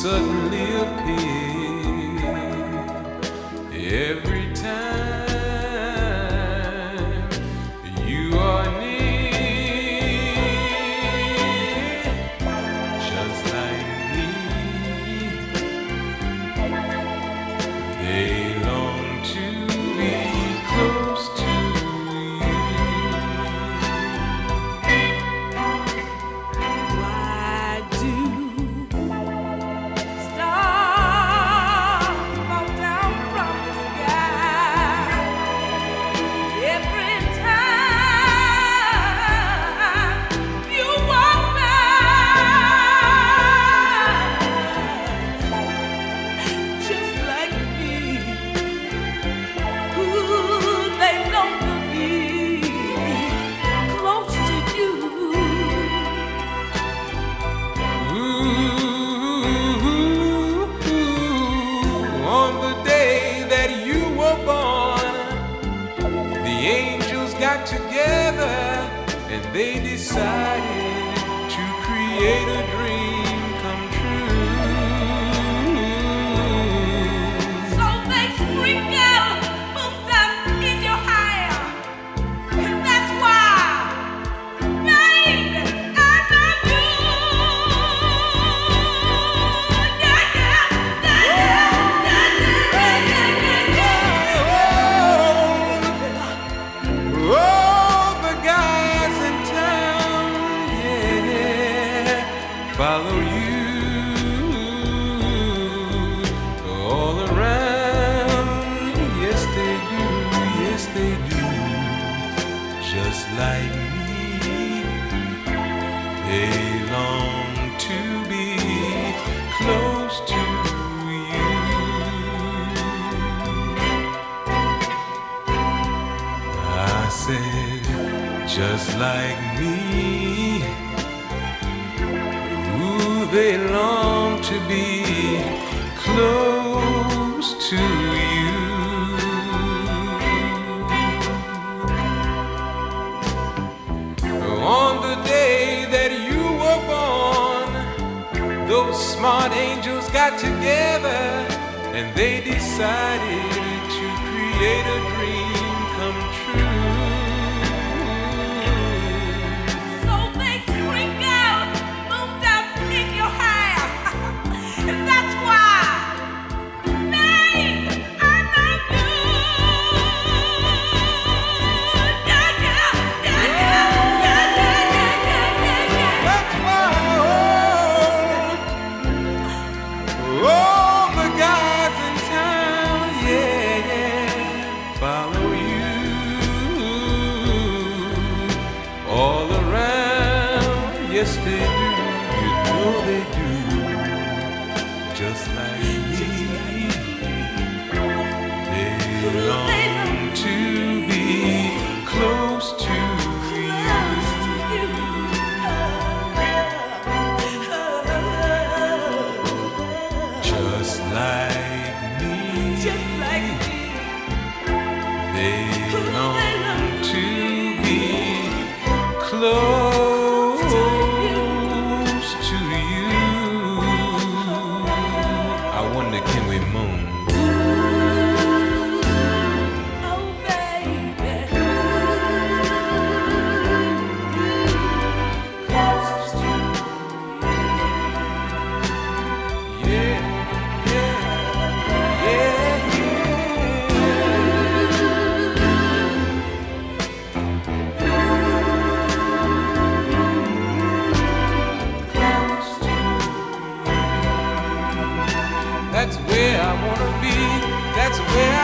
色。Together and they decided to create a dream follow you all around. Yes, they do. Yes, they do. Just like me, they long to be close to you. I said, just like me. They long to be close to you. On the day that you were born, those smart angels got together and they decided to create a dream Yes, they do. You know they do. Just like me, they long to be close to you. Just like me, Just like me. they They long Yeah.